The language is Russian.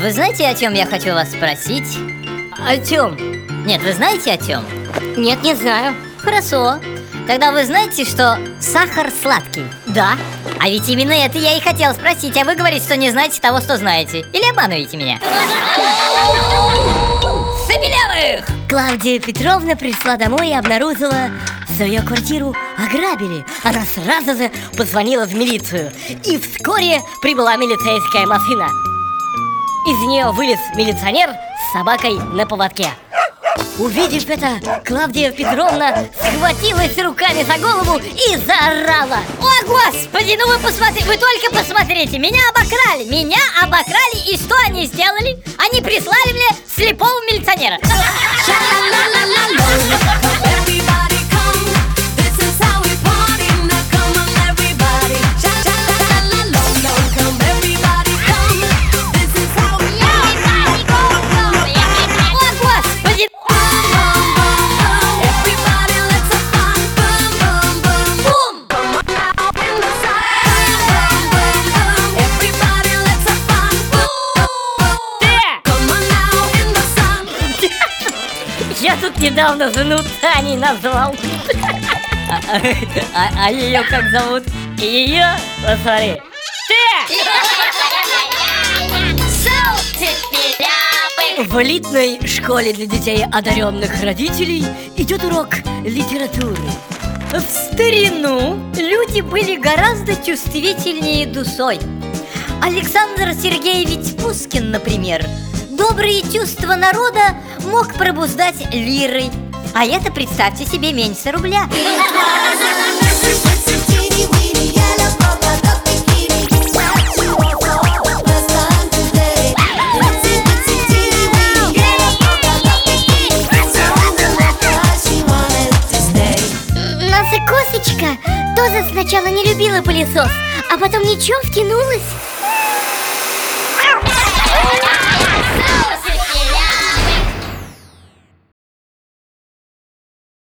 вы знаете, о чем я хочу вас спросить? О чем? Нет, вы знаете о чем? Нет, не знаю. Хорошо. Тогда вы знаете, что сахар сладкий? Да. А ведь именно это я и хотел спросить, а вы говорите, что не знаете того, что знаете. Или обманываете меня? Забелявых! Клавдия Петровна пришла домой и обнаружила, что ее квартиру ограбили. Она сразу же позвонила в милицию. И вскоре прибыла милицейская машина. Из нее вылез милиционер с собакой на поводке. Увидев это, Клавдия Петровна схватилась руками за голову и заорала О, господи, ну вы посмотрите, вы только посмотрите Меня обокрали, меня обокрали И что они сделали? Они прислали мне слепого милиционера Я тут недавно жену Таней назвал. А, а, а ее как зовут? Ее? Посмотри. Ты! В элитной школе для детей одаренных родителей идет урок литературы. В старину люди были гораздо чувствительнее душой. Александр Сергеевич Пушкин, например, добрые чувства народа мог пробуждать лирой. А это, представьте себе, меньше рубля. Наша косочка тоже сначала не любила пылесос, а потом ничего втянулась.